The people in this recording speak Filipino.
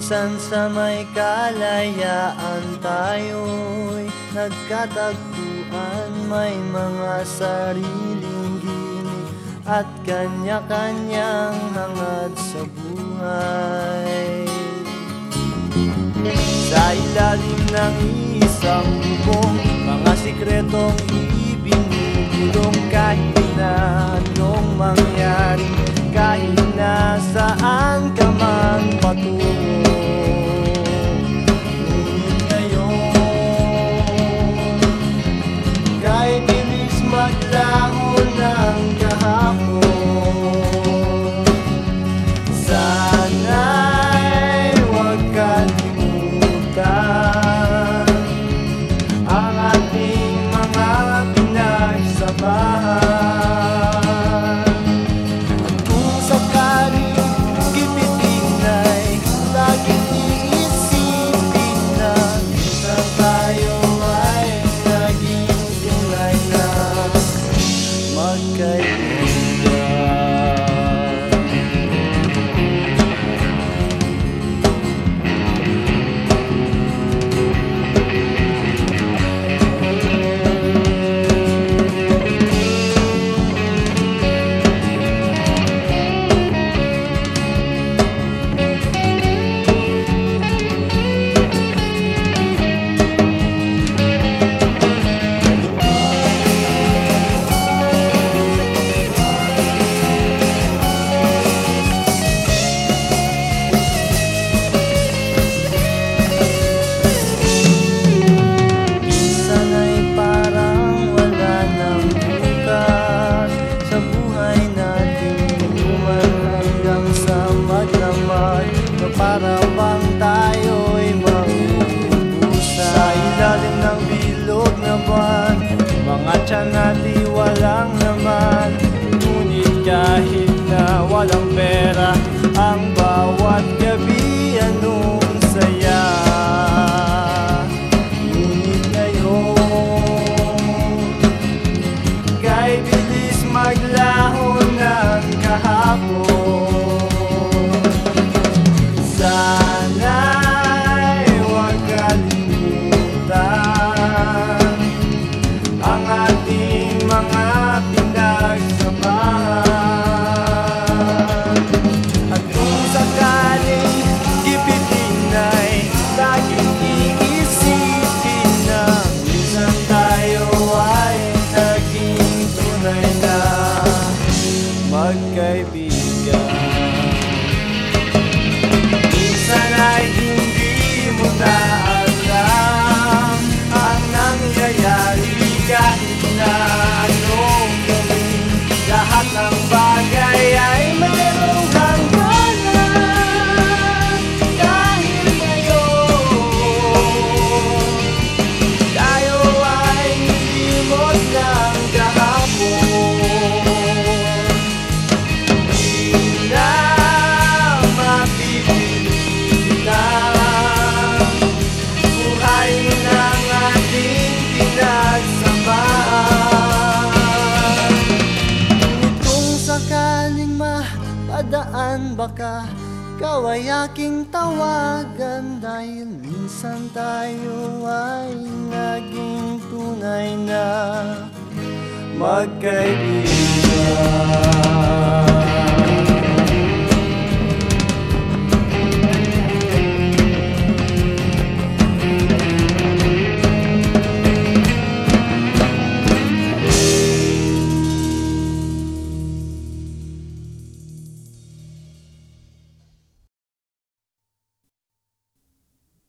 Minsan sa may kalayaan tayo'y nagkatagpuan. May mga sariling ginig at kanya-kanyang hangad sa buhay. Sa ilalim ng isang bubong Mga sikretong ibinubulong Kahit bang tayo'y mauubusan Sa ilalim ng bilog na buwan. Mga tiyan natin walang naman Ngunit kahit na walang pera Ang bawat gabi anong saya. Ngunit ngayon Kahit bilis maglaho ng kahapon Magkaibigan Minsan hindi mo alam Ang nangyayari baka Ikaw ay aking tawagan Dahil minsan tayo ay naging tunay na Magkaibigan